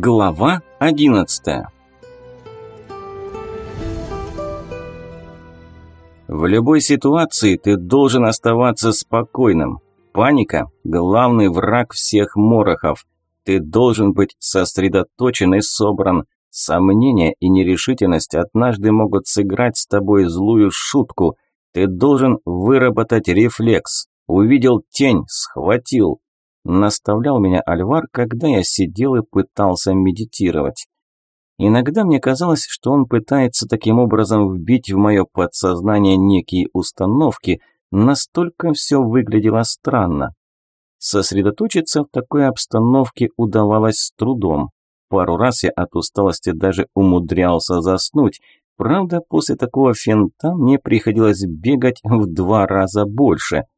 Глава 11 В любой ситуации ты должен оставаться спокойным. Паника – главный враг всех морохов. Ты должен быть сосредоточен и собран. Сомнения и нерешительность однажды могут сыграть с тобой злую шутку. Ты должен выработать рефлекс. Увидел тень, схватил. Наставлял меня Альвар, когда я сидел и пытался медитировать. Иногда мне казалось, что он пытается таким образом вбить в мое подсознание некие установки, настолько все выглядело странно. Сосредоточиться в такой обстановке удавалось с трудом. Пару раз я от усталости даже умудрялся заснуть, правда, после такого финта мне приходилось бегать в два раза больше –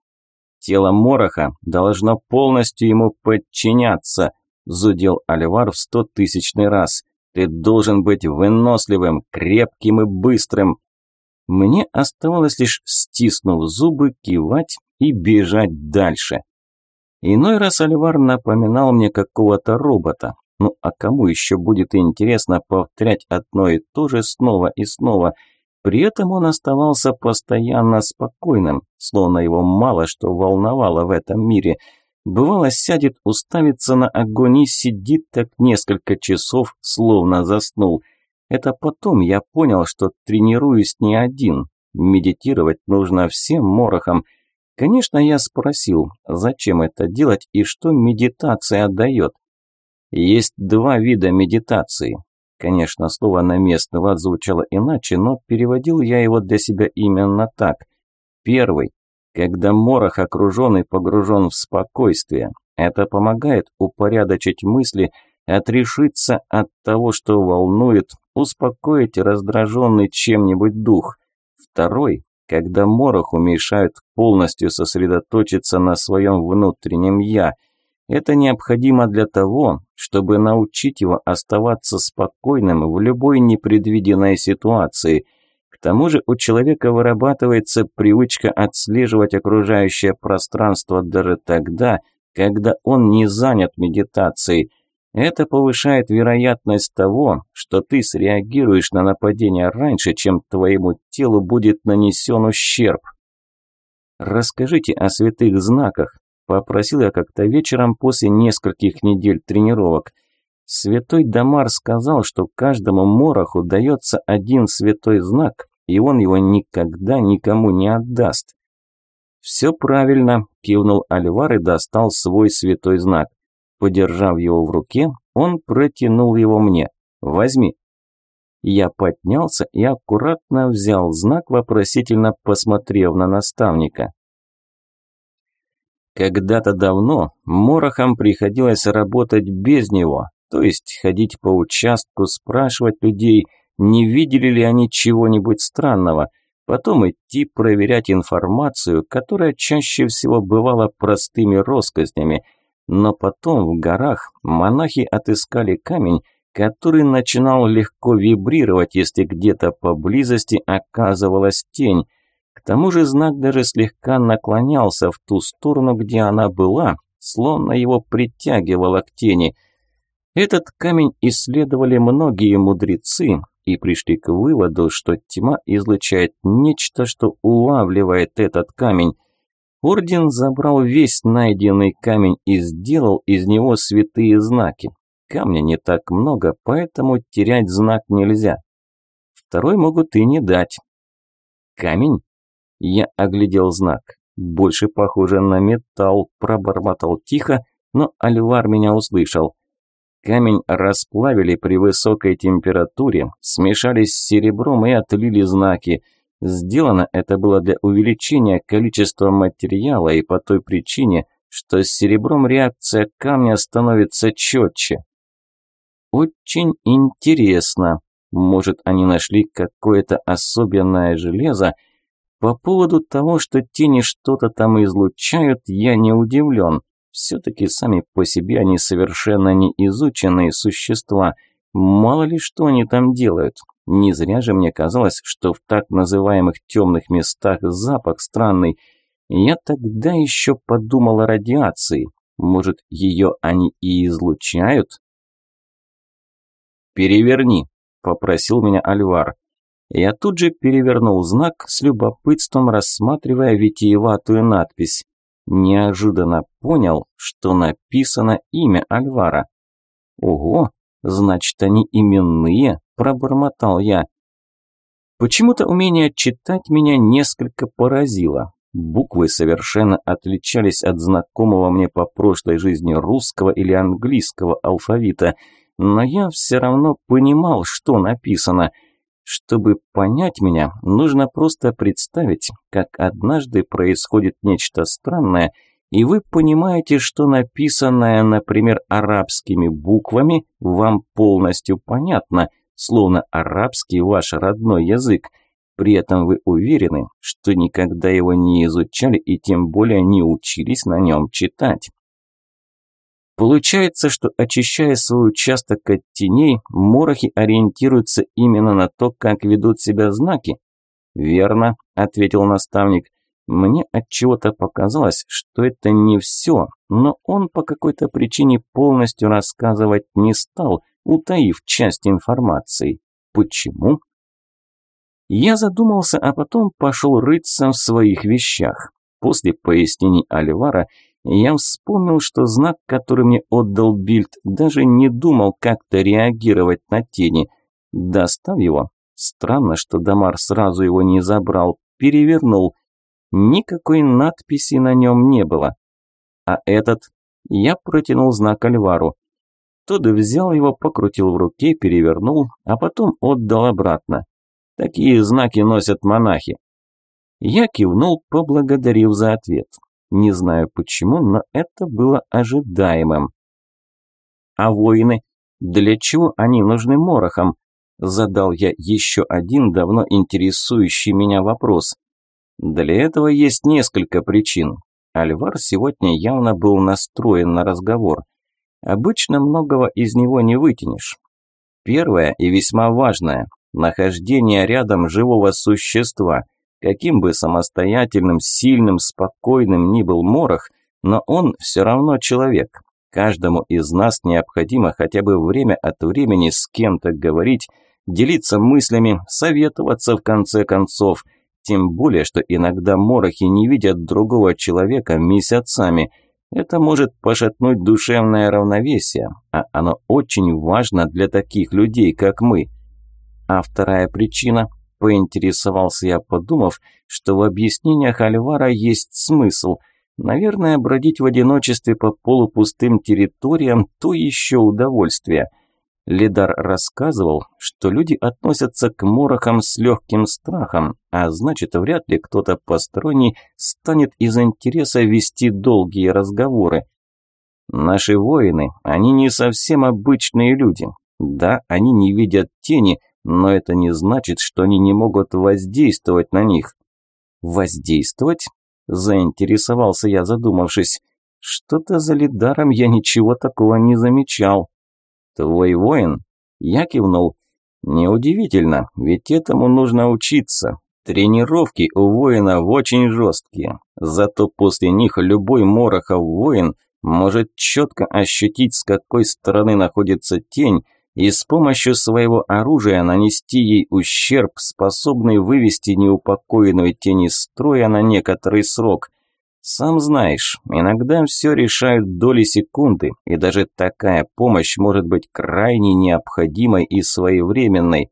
Тело Мороха должно полностью ему подчиняться, зудел Альвар в стотысячный раз. Ты должен быть выносливым, крепким и быстрым. Мне оставалось лишь, стиснув зубы, кивать и бежать дальше. Иной раз Альвар напоминал мне какого-то робота. Ну а кому еще будет интересно повторять одно и то же снова и снова – при этом он оставался постоянно спокойным, словно его мало что волновало в этом мире. Бывало, сядет, уставится на огонь и сидит так несколько часов, словно заснул. Это потом я понял, что тренируюсь не один. Медитировать нужно всем морохам. Конечно, я спросил, зачем это делать и что медитация дает. Есть два вида медитации. Конечно, слово на местный лад звучало иначе, но переводил я его для себя именно так. Первый. Когда морох окружен и погружен в спокойствие. Это помогает упорядочить мысли, отрешиться от того, что волнует, успокоить раздраженный чем-нибудь дух. Второй. Когда мороху мешают полностью сосредоточиться на своем внутреннем «я», это необходимо для того, чтобы научить его оставаться спокойным в любой непредвиденной ситуации. К тому же у человека вырабатывается привычка отслеживать окружающее пространство даже тогда, когда он не занят медитацией. Это повышает вероятность того, что ты среагируешь на нападение раньше, чем твоему телу будет нанесен ущерб. Расскажите о святых знаках, Попросил я как-то вечером после нескольких недель тренировок. Святой Дамар сказал, что каждому мороху дается один святой знак, и он его никогда никому не отдаст. «Все правильно», – кивнул Альвар и достал свой святой знак. Подержав его в руке, он протянул его мне. «Возьми». Я поднялся и аккуратно взял знак, вопросительно посмотрев на наставника. Когда-то давно Морохам приходилось работать без него, то есть ходить по участку, спрашивать людей, не видели ли они чего-нибудь странного, потом идти проверять информацию, которая чаще всего бывала простыми россказнями. Но потом в горах монахи отыскали камень, который начинал легко вибрировать, если где-то поблизости оказывалась тень – к тому же знак даже слегка наклонялся в ту сторону, где она была, словно его притягивало к тени. Этот камень исследовали многие мудрецы и пришли к выводу, что тьма излучает нечто, что улавливает этот камень. Орден забрал весь найденный камень и сделал из него святые знаки. Камня не так много, поэтому терять знак нельзя. Второй могут и не дать. Камень я оглядел знак. Больше похоже на металл, пробормотал тихо, но Альвар меня услышал. Камень расплавили при высокой температуре, смешались с серебром и отлили знаки. Сделано это было для увеличения количества материала и по той причине, что с серебром реакция камня становится четче. Очень интересно. Может, они нашли какое-то особенное железо, по поводу того, что тени что-то там излучают, я не удивлен. Все-таки сами по себе они совершенно не изученные существа. Мало ли что они там делают. Не зря же мне казалось, что в так называемых темных местах запах странный. Я тогда еще подумал о радиации. Может, ее они и излучают? «Переверни», – попросил меня Альвар. Я тут же перевернул знак, с любопытством рассматривая витиеватую надпись. Неожиданно понял, что написано имя Альвара. «Ого, значит, они именные», – пробормотал я. Почему-то умение читать меня несколько поразило. Буквы совершенно отличались от знакомого мне по прошлой жизни русского или английского алфавита, но я все равно понимал, что написано. Чтобы понять меня, нужно просто представить, как однажды происходит нечто странное, и вы понимаете, что написанное, например, арабскими буквами, вам полностью понятно, словно арабский ваш родной язык – при этом вы уверены, что никогда его не изучали и тем более не учились на нем читать. Получается, что очищая свой участок от теней, морохи ориентируются именно на то, как ведут себя знаки? Верно, ответил наставник. Мне от чего-то показалось, что это не все, но он по какой-то причине полностью рассказывать не стал, утаив часть информации. Почему? Я задумался, а потом пошел рыться в своих вещах. После пояснений Альвара я вспомнил, что знак, который мне отдал Бильд, даже не думал как-то реагировать на тени. Достав его, странно, что Дамар сразу его не забрал, перевернул. Никакой надписи на нем не было. А этот... Я протянул знак Альвару. Тот взял его, покрутил в руке, перевернул, а потом отдал обратно. Такие знаки носят монахи. Я кивнул, поблагодарив за ответ. Не знаю почему, но это было ожидаемым. А воины? Для чего они нужны морохам? Задал я еще один давно интересующий меня вопрос. Для этого есть несколько причин. Альвар сегодня явно был настроен на разговор. Обычно многого из него не вытянешь. Первое и весьма важное нахождение рядом живого существа. Каким бы самостоятельным, сильным, спокойным ни был Морох, но он все равно человек. Каждому из нас необходимо хотя бы время от времени с кем-то говорить, делиться мыслями, советоваться в конце концов. Тем более, что иногда морохи не видят другого человека месяцами. Это может пошатнуть душевное равновесие, а оно очень важно для таких людей, как мы – а вторая причина, поинтересовался я, подумав, что в объяснениях Альвара есть смысл. Наверное, бродить в одиночестве по полупустым территориям – то еще удовольствие. Лидар рассказывал, что люди относятся к морохам с легким страхом, а значит, вряд ли кто-то посторонний станет из интереса вести долгие разговоры. Наши воины, они не совсем обычные люди. Да, они не видят тени – но это не значит, что они не могут воздействовать на них. Воздействовать? Заинтересовался я, задумавшись. Что-то за лидаром я ничего такого не замечал. Твой воин? Я кивнул. Неудивительно, ведь этому нужно учиться. Тренировки у воинов очень жесткие. Зато после них любой Морохов воин может четко ощутить, с какой стороны находится тень, и с помощью своего оружия нанести ей ущерб, способный вывести неупокоенную тень из строя на некоторый срок. Сам знаешь, иногда все решают доли секунды, и даже такая помощь может быть крайне необходимой и своевременной.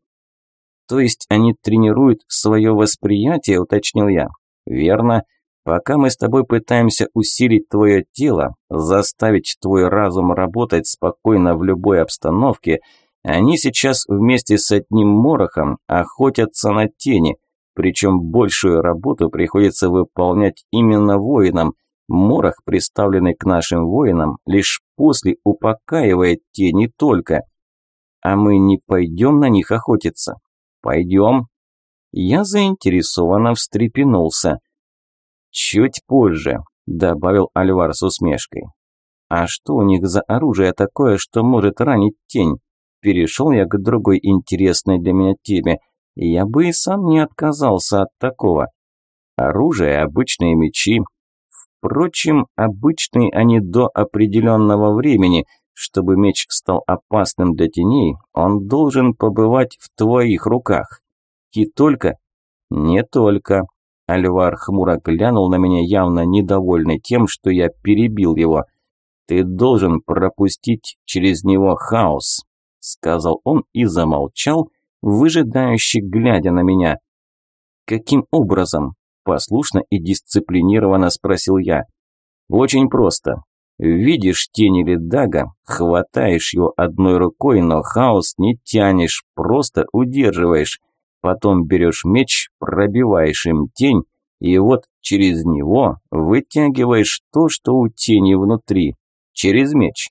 То есть они тренируют свое восприятие, уточнил я. Верно. Пока мы с тобой пытаемся усилить твое тело, заставить твой разум работать спокойно в любой обстановке, они сейчас вместе с одним морохом охотятся на тени, причем большую работу приходится выполнять именно воинам. Морох, приставленный к нашим воинам, лишь после упокаивает тени только. А мы не пойдем на них охотиться? Пойдем. Я заинтересованно встрепенулся. «Чуть позже», – добавил Альвар с усмешкой. «А что у них за оружие такое, что может ранить тень?» Перешел я к другой интересной для меня теме. Я бы и сам не отказался от такого. Оружие – обычные мечи. Впрочем, обычные они до определенного времени. чтобы меч стал опасным для теней, он должен побывать в твоих руках. И только... Не только. Альвар хмуро глянул на меня, явно недовольный тем, что я перебил его. «Ты должен пропустить через него хаос», – сказал он и замолчал, выжидающе глядя на меня. «Каким образом?» – послушно и дисциплинированно спросил я. «Очень просто. Видишь тень или дага, хватаешь его одной рукой, но хаос не тянешь, просто удерживаешь. Потом берешь меч, пробиваешь им тень, и вот через него вытягиваешь то, что у тени внутри, через меч.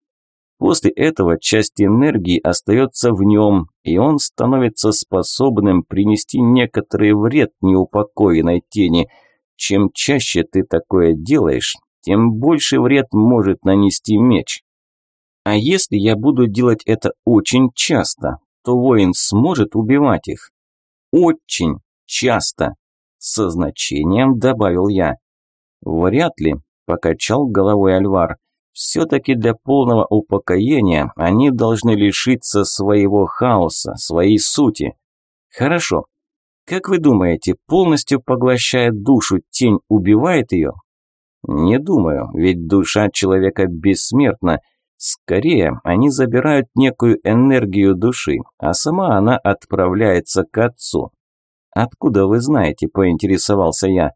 После этого часть энергии остается в нем, и он становится способным принести некоторый вред неупокоенной тени. Чем чаще ты такое делаешь, тем больше вред может нанести меч. А если я буду делать это очень часто, то воин сможет убивать их. Очень часто. Со значением добавил я. Вряд ли, покачал головой Альвар. Все-таки для полного упокоения они должны лишиться своего хаоса, своей сути. Хорошо. Как вы думаете, полностью поглощая душу, тень убивает ее? Не думаю, ведь душа человека бессмертна. Скорее, они забирают некую энергию души, а сама она отправляется к отцу. Откуда вы знаете, поинтересовался я.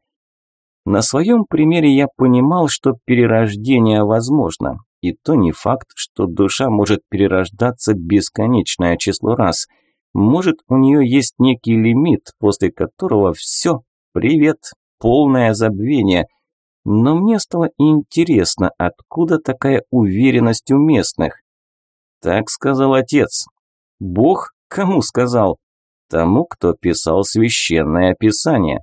На своем примере я понимал, что перерождение возможно. И то не факт, что душа может перерождаться бесконечное число раз. Может, у нее есть некий лимит, после которого все, привет, полное забвение. Но мне стало интересно, откуда такая уверенность у местных. Так сказал отец. Бог кому сказал? Тому, кто писал священное писание.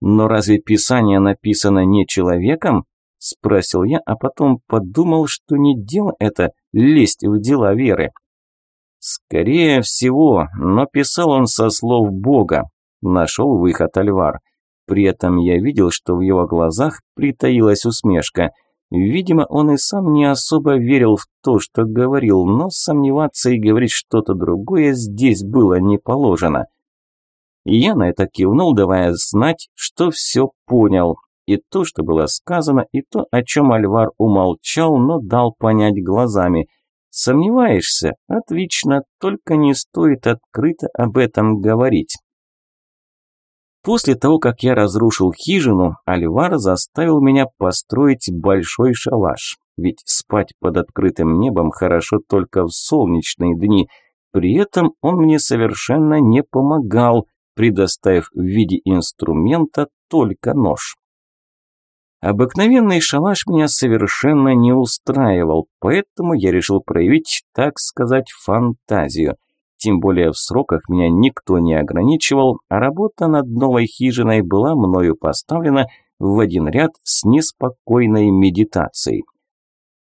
«Но разве Писание написано не человеком?» – спросил я, а потом подумал, что не дело это лезть в дела веры. «Скорее всего, но писал он со слов Бога», – нашел выход Альвар. При этом я видел, что в его глазах притаилась усмешка. Видимо, он и сам не особо верил в то, что говорил, но сомневаться и говорить что-то другое здесь было не положено. Я на это кивнул, давая знать, что все понял. И то, что было сказано, и то, о чем Альвар умолчал, но дал понять глазами. Сомневаешься? Отлично, только не стоит открыто об этом говорить. После того, как я разрушил хижину, Альвар заставил меня построить большой шалаш. Ведь спать под открытым небом хорошо только в солнечные дни. При этом он мне совершенно не помогал, предоставив в виде инструмента только нож. Обыкновенный шалаш меня совершенно не устраивал, поэтому я решил проявить, так сказать, фантазию. Тем более в сроках меня никто не ограничивал, а работа над новой хижиной была мною поставлена в один ряд с неспокойной медитацией.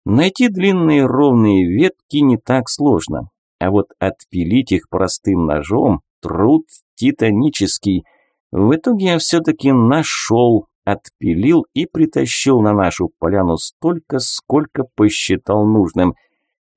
Найти длинные ровные ветки не так сложно, а вот отпилить их простым ножом Труд титанический. В итоге я все-таки нашел, отпилил и притащил на нашу поляну столько, сколько посчитал нужным.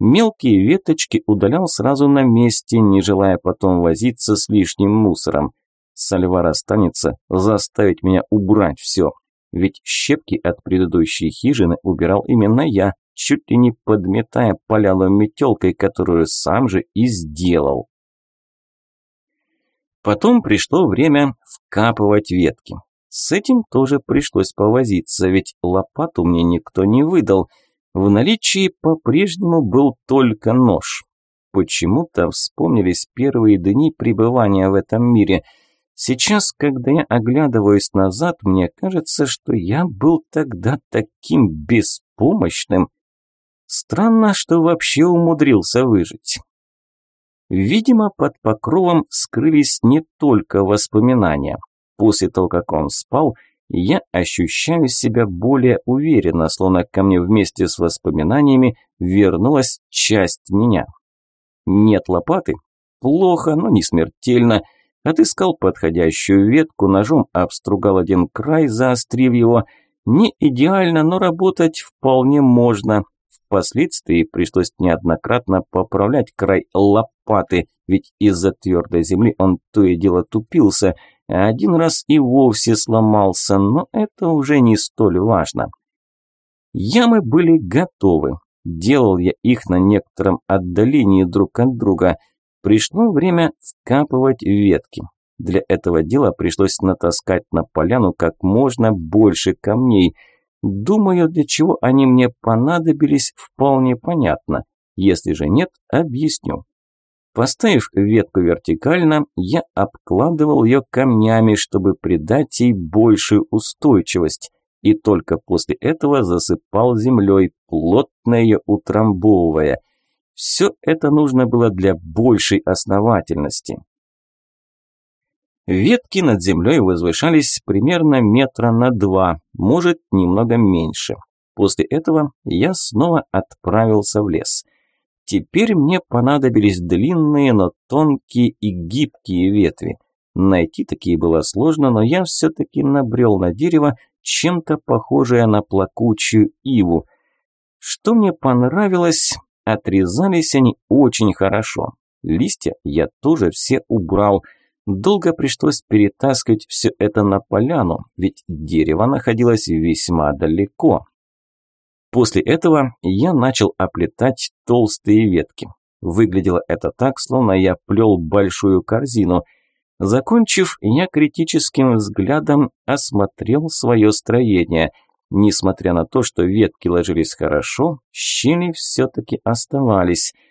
Мелкие веточки удалял сразу на месте, не желая потом возиться с лишним мусором. Сальвар останется заставить меня убрать все. Ведь щепки от предыдущей хижины убирал именно я, чуть ли не подметая поляну метелкой, которую сам же и сделал. Потом пришло время вкапывать ветки. С этим тоже пришлось повозиться, ведь лопату мне никто не выдал. В наличии по-прежнему был только нож. Почему-то вспомнились первые дни пребывания в этом мире. Сейчас, когда я оглядываюсь назад, мне кажется, что я был тогда таким беспомощным. Странно, что вообще умудрился выжить. Видимо, под покровом скрылись не только воспоминания. После того, как он спал, я ощущаю себя более уверенно, словно ко мне вместе с воспоминаниями вернулась часть меня. Нет лопаты? Плохо, но не смертельно. Отыскал подходящую ветку, ножом обстругал один край, заострив его. Не идеально, но работать вполне можно. Впоследствии пришлось неоднократно поправлять край лопаты, ведь из-за твердой земли он то и дело тупился, а один раз и вовсе сломался, но это уже не столь важно. Ямы были готовы. Делал я их на некотором отдалении друг от друга. Пришло время скапывать ветки. Для этого дела пришлось натаскать на поляну как можно больше камней. Думаю, для чего они мне понадобились, вполне понятно. Если же нет, объясню. Поставив ветку вертикально, я обкладывал ее камнями, чтобы придать ей большую устойчивость. И только после этого засыпал землей, плотно ее утрамбовывая. Все это нужно было для большей основательности. Ветки над землей возвышались примерно метра на два, может, немного меньше. После этого я снова отправился в лес. Теперь мне понадобились длинные, но тонкие и гибкие ветви. Найти такие было сложно, но я все-таки набрел на дерево, чем-то похожее на плакучую иву. Что мне понравилось, отрезались они очень хорошо. Листья я тоже все убрал – Долго пришлось перетаскивать все это на поляну, ведь дерево находилось весьма далеко. После этого я начал оплетать толстые ветки. Выглядело это так, словно я плел большую корзину. Закончив, я критическим взглядом осмотрел свое строение. Несмотря на то, что ветки ложились хорошо, щели все-таки оставались –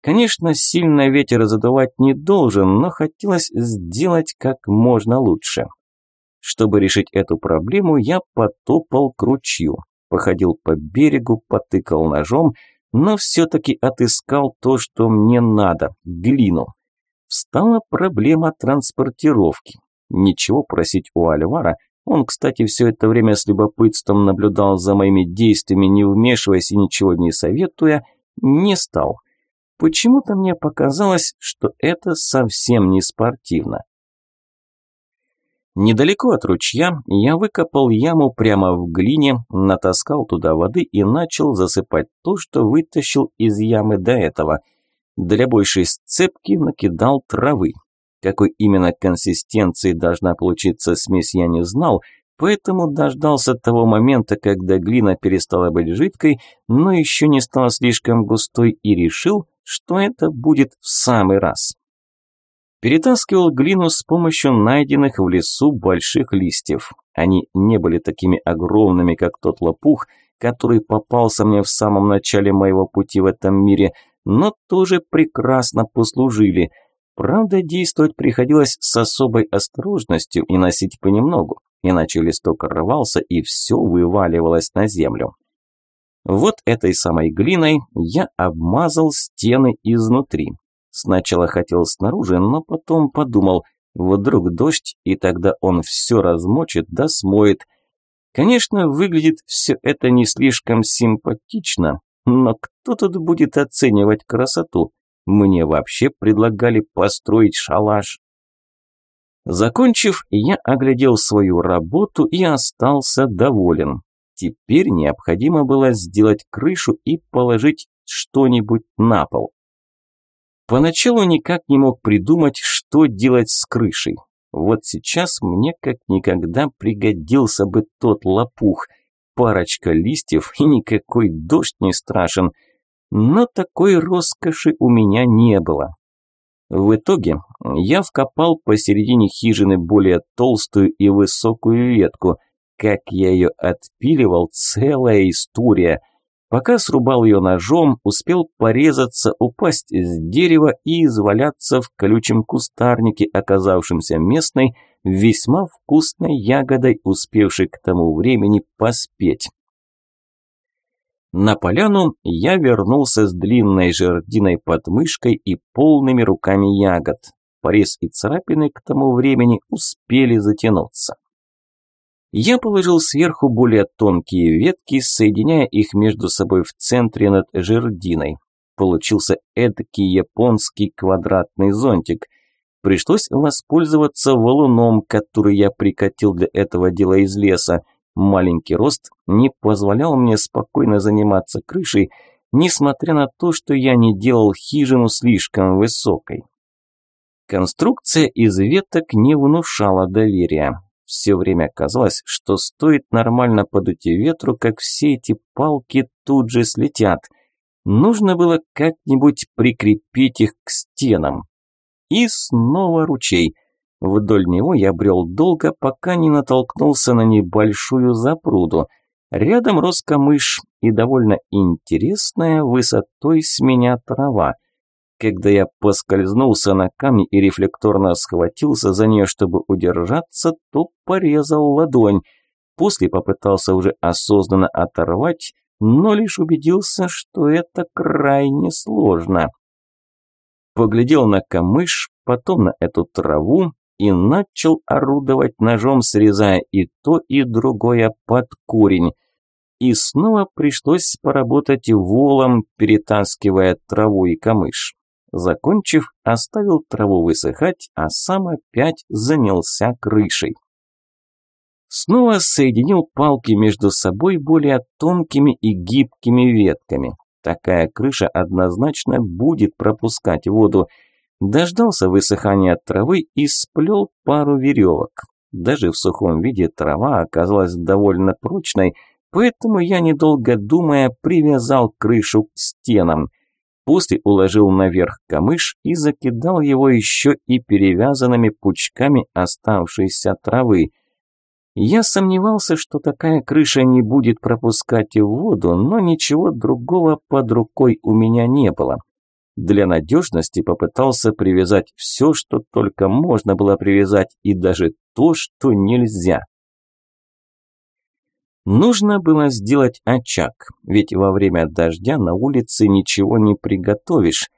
Конечно, сильно ветер задувать не должен, но хотелось сделать как можно лучше. Чтобы решить эту проблему, я потопал к ручью, походил по берегу, потыкал ножом, но все-таки отыскал то, что мне надо – глину. Встала проблема транспортировки. Ничего просить у Альвара, он, кстати, все это время с любопытством наблюдал за моими действиями, не вмешиваясь и ничего не советуя, не стал – Почему-то мне показалось, что это совсем не спортивно. Недалеко от ручья я выкопал яму прямо в глине, натаскал туда воды и начал засыпать то, что вытащил из ямы до этого. Для большей сцепки накидал травы. Какой именно консистенции должна получиться смесь я не знал, поэтому дождался того момента, когда глина перестала быть жидкой, но еще не стала слишком густой и решил, что это будет в самый раз. Перетаскивал глину с помощью найденных в лесу больших листьев. Они не были такими огромными, как тот лопух, который попался мне в самом начале моего пути в этом мире, но тоже прекрасно послужили. Правда, действовать приходилось с особой осторожностью и носить понемногу, иначе листок рвался и все вываливалось на землю. Вот этой самой глиной я обмазал стены изнутри. Сначала хотел снаружи, но потом подумал, вдруг дождь, и тогда он все размочит да смоет. Конечно, выглядит все это не слишком симпатично, но кто тут будет оценивать красоту? Мне вообще предлагали построить шалаш. Закончив, я оглядел свою работу и остался доволен. Теперь необходимо было сделать крышу и положить что-нибудь на пол. Поначалу никак не мог придумать, что делать с крышей. Вот сейчас мне как никогда пригодился бы тот лопух. Парочка листьев и никакой дождь не страшен. Но такой роскоши у меня не было. В итоге я вкопал посередине хижины более толстую и высокую ветку – как я ее отпиливал, целая история. Пока срубал ее ножом, успел порезаться, упасть с дерева и изваляться в колючем кустарнике, оказавшемся местной, весьма вкусной ягодой, успевшей к тому времени поспеть. На поляну я вернулся с длинной жердиной под мышкой и полными руками ягод. Порез и царапины к тому времени успели затянуться. Я положил сверху более тонкие ветки, соединяя их между собой в центре над жердиной. Получился эдакий японский квадратный зонтик. Пришлось воспользоваться валуном, который я прикатил для этого дела из леса. Маленький рост не позволял мне спокойно заниматься крышей, несмотря на то, что я не делал хижину слишком высокой. Конструкция из веток не внушала доверия. Все время казалось, что стоит нормально подуть ветру, как все эти палки тут же слетят. Нужно было как-нибудь прикрепить их к стенам. И снова ручей. Вдоль него я брел долго, пока не натолкнулся на небольшую запруду. Рядом рос камыш и довольно интересная высотой с меня трава – когда я поскользнулся на камне и рефлекторно схватился за нее, чтобы удержаться, то порезал ладонь. После попытался уже осознанно оторвать, но лишь убедился, что это крайне сложно. Поглядел на камыш, потом на эту траву и начал орудовать ножом, срезая и то, и другое под корень. И снова пришлось поработать волом, перетаскивая траву и камыш. Закончив, оставил траву высыхать, а сам опять занялся крышей. Снова соединил палки между собой более тонкими и гибкими ветками. Такая крыша однозначно будет пропускать воду. Дождался высыхания травы и сплел пару веревок. Даже в сухом виде трава оказалась довольно прочной, поэтому я, недолго думая, привязал крышу к стенам. После уложил наверх камыш и закидал его еще и перевязанными пучками оставшейся травы. Я сомневался, что такая крыша не будет пропускать воду, но ничего другого под рукой у меня не было. Для надежности попытался привязать все, что только можно было привязать, и даже то, что нельзя. Нужно было сделать очаг, ведь во время дождя на улице ничего не приготовишь.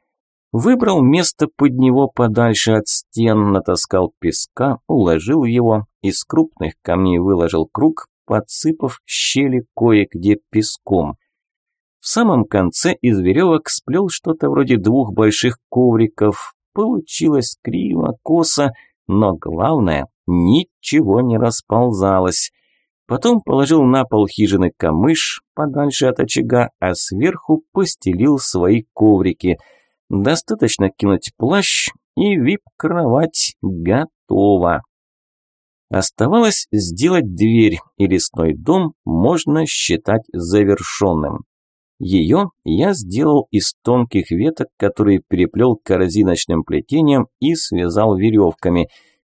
Выбрал место под него подальше от стен, натаскал песка, уложил его, из крупных камней выложил круг, подсыпав щели кое-где песком. В самом конце из веревок сплел что-то вроде двух больших ковриков. Получилось криво, косо, но главное, ничего не расползалось. Потом положил на пол хижины камыш подальше от очага, а сверху постелил свои коврики. Достаточно кинуть плащ, и вип-кровать готова. Оставалось сделать дверь, и лесной дом можно считать завершенным. Ее я сделал из тонких веток, которые переплел корзиночным плетением и связал веревками.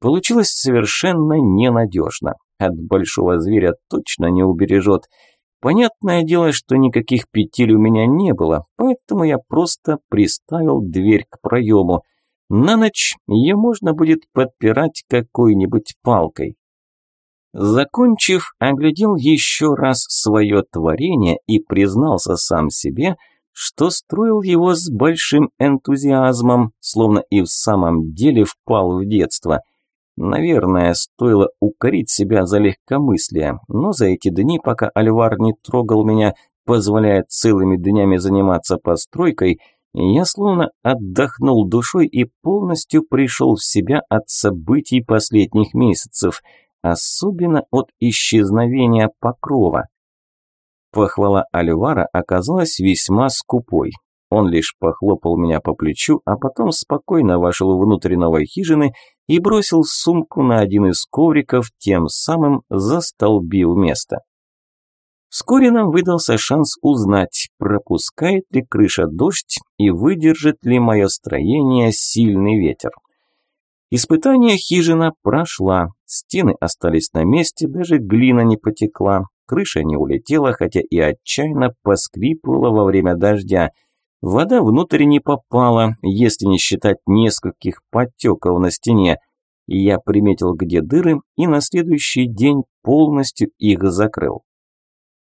Получилось совершенно ненадежно от большого зверя точно не убережет. Понятное дело, что никаких петель у меня не было, поэтому я просто приставил дверь к проему. На ночь ее можно будет подпирать какой-нибудь палкой. Закончив, оглядел еще раз свое творение и признался сам себе, что строил его с большим энтузиазмом, словно и в самом деле впал в детство – Наверное, стоило укорить себя за легкомыслие, но за эти дни, пока Альвар не трогал меня, позволяя целыми днями заниматься постройкой, я словно отдохнул душой и полностью пришел в себя от событий последних месяцев, особенно от исчезновения покрова. Похвала Альвара оказалась весьма скупой. Он лишь похлопал меня по плечу, а потом спокойно вошел внутрь новой хижины и бросил сумку на один из ковриков, тем самым застолбил место. Вскоре нам выдался шанс узнать, пропускает ли крыша дождь и выдержит ли мое строение сильный ветер. Испытание хижина прошла, стены остались на месте, даже глина не потекла, крыша не улетела, хотя и отчаянно поскрипывала во время дождя – Вода внутрь не попала, если не считать нескольких подтеков на стене. Я приметил, где дыры, и на следующий день полностью их закрыл.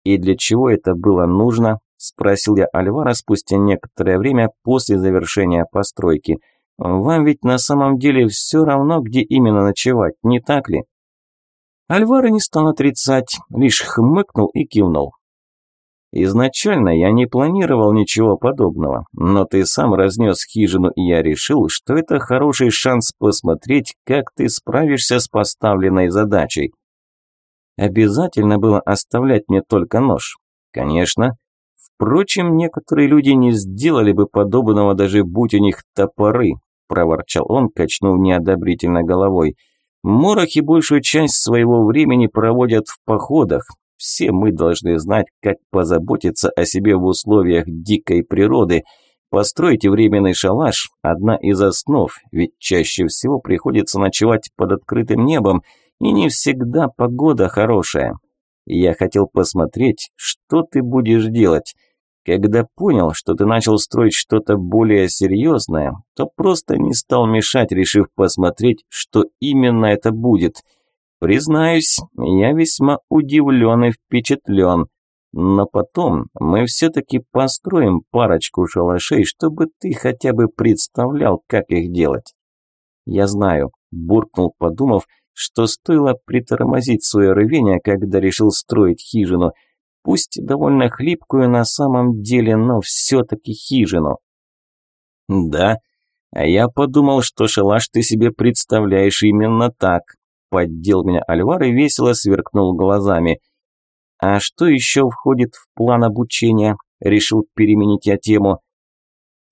«И для чего это было нужно?» – спросил я Альвара спустя некоторое время после завершения постройки. «Вам ведь на самом деле все равно, где именно ночевать, не так ли?» Альвара не стал отрицать, лишь хмыкнул и кивнул. Изначально я не планировал ничего подобного, но ты сам разнес хижину, и я решил, что это хороший шанс посмотреть, как ты справишься с поставленной задачей. Обязательно было оставлять мне только нож. Конечно. Впрочем, некоторые люди не сделали бы подобного, даже будь у них топоры, проворчал он, качнув неодобрительно головой. Морохи большую часть своего времени проводят в походах. Все мы должны знать, как позаботиться о себе в условиях дикой природы. Построить временный шалаш – одна из основ, ведь чаще всего приходится ночевать под открытым небом, и не всегда погода хорошая. Я хотел посмотреть, что ты будешь делать. Когда понял, что ты начал строить что-то более серьезное, то просто не стал мешать, решив посмотреть, что именно это будет. Признаюсь, я весьма удивлен и впечатлен. Но потом мы все-таки построим парочку шалашей, чтобы ты хотя бы представлял, как их делать. Я знаю, буркнул, подумав, что стоило притормозить свое рвение, когда решил строить хижину – Пусть довольно хлипкую на самом деле, но все-таки хижину. Да, а я подумал, что шалаш ты себе представляешь именно так. Поддел меня Альвар и весело сверкнул глазами. А что еще входит в план обучения? Решил переменить я тему.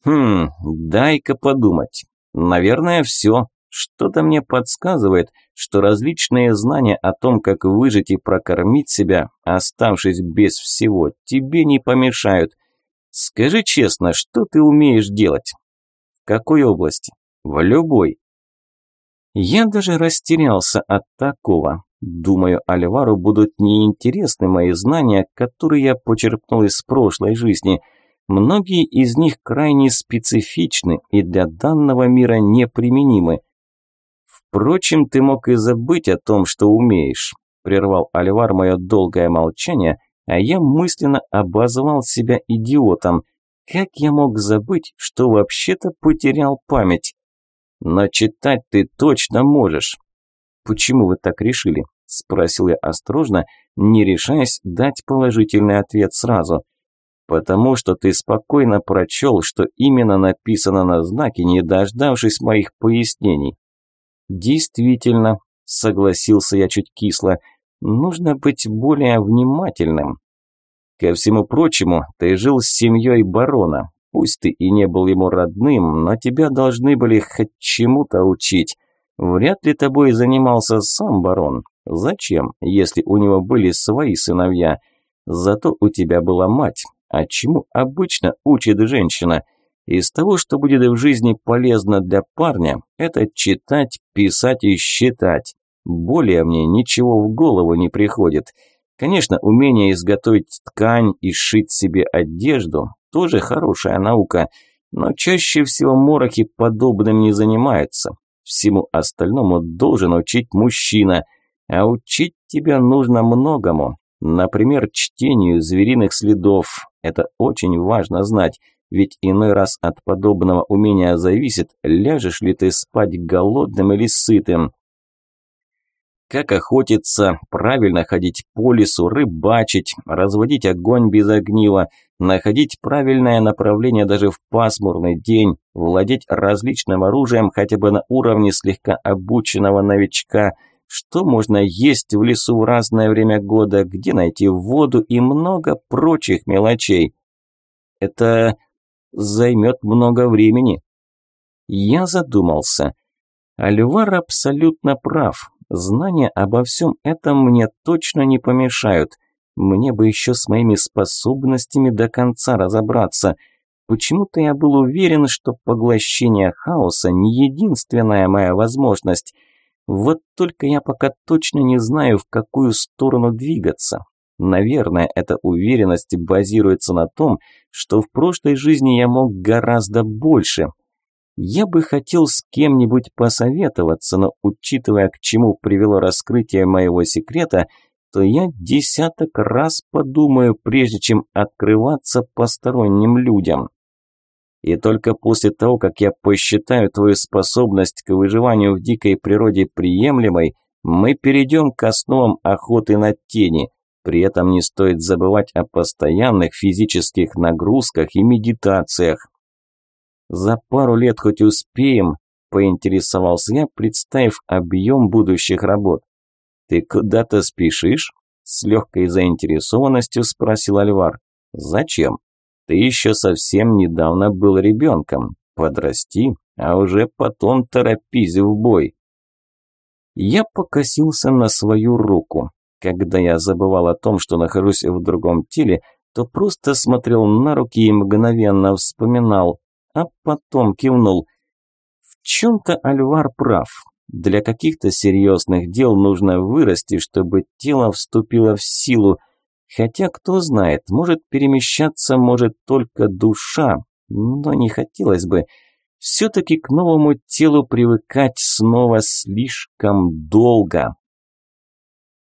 Хм, дай-ка подумать. Наверное, все. Что-то мне подсказывает, что различные знания о том, как выжить и прокормить себя, оставшись без всего, тебе не помешают. Скажи честно, что ты умеешь делать? В какой области? В любой. Я даже растерялся от такого. Думаю, Альвару будут неинтересны мои знания, которые я почерпнул из прошлой жизни. Многие из них крайне специфичны и для данного мира неприменимы. Впрочем, ты мог и забыть о том, что умеешь. Прервал Альвар мое долгое молчание, а я мысленно обозвал себя идиотом. Как я мог забыть, что вообще-то потерял память? Но читать ты точно можешь. Почему вы так решили? Спросил я осторожно, не решаясь дать положительный ответ сразу. Потому что ты спокойно прочел, что именно написано на знаке, не дождавшись моих пояснений. «Действительно», – согласился я чуть кисло, – «нужно быть более внимательным». Ко всему прочему, ты жил с семьей барона. Пусть ты и не был ему родным, но тебя должны были хоть чему-то учить. Вряд ли тобой занимался сам барон. Зачем, если у него были свои сыновья? Зато у тебя была мать. А чему обычно учит женщина – из того, что будет в жизни полезно для парня, это читать, писать и считать. Более мне ничего в голову не приходит. Конечно, умение изготовить ткань и сшить себе одежду – тоже хорошая наука, но чаще всего морохи подобным не занимаются. Всему остальному должен учить мужчина, а учить тебя нужно многому. Например, чтению звериных следов. Это очень важно знать – ведь иной раз от подобного умения зависит, ляжешь ли ты спать голодным или сытым. Как охотиться, правильно ходить по лесу, рыбачить, разводить огонь без огнива, находить правильное направление даже в пасмурный день, владеть различным оружием хотя бы на уровне слегка обученного новичка, что можно есть в лесу в разное время года, где найти воду и много прочих мелочей. Это займет много времени. Я задумался. Альвар абсолютно прав. Знания обо всем этом мне точно не помешают. Мне бы еще с моими способностями до конца разобраться. Почему-то я был уверен, что поглощение хаоса не единственная моя возможность. Вот только я пока точно не знаю, в какую сторону двигаться. Наверное, эта уверенность базируется на том, что в прошлой жизни я мог гораздо больше. Я бы хотел с кем-нибудь посоветоваться, но учитывая, к чему привело раскрытие моего секрета, то я десяток раз подумаю, прежде чем открываться посторонним людям. И только после того, как я посчитаю твою способность к выживанию в дикой природе приемлемой, мы перейдем к основам охоты на тени – при этом не стоит забывать о постоянных физических нагрузках и медитациях. «За пару лет хоть успеем?» – поинтересовался я, представив объем будущих работ. «Ты куда-то спешишь?» – с легкой заинтересованностью спросил Альвар. Зачем? Ты еще совсем недавно был ребенком. Подрасти, а уже потом торопись в бой. Я покосился на свою руку. Когда я забывал о том, что нахожусь в другом теле, то просто смотрел на руки и мгновенно вспоминал, а потом кивнул. В чем-то Альвар прав. Для каких-то серьезных дел нужно вырасти, чтобы тело вступило в силу. Хотя, кто знает, может перемещаться может только душа, но не хотелось бы. Все-таки к новому телу привыкать снова слишком долго.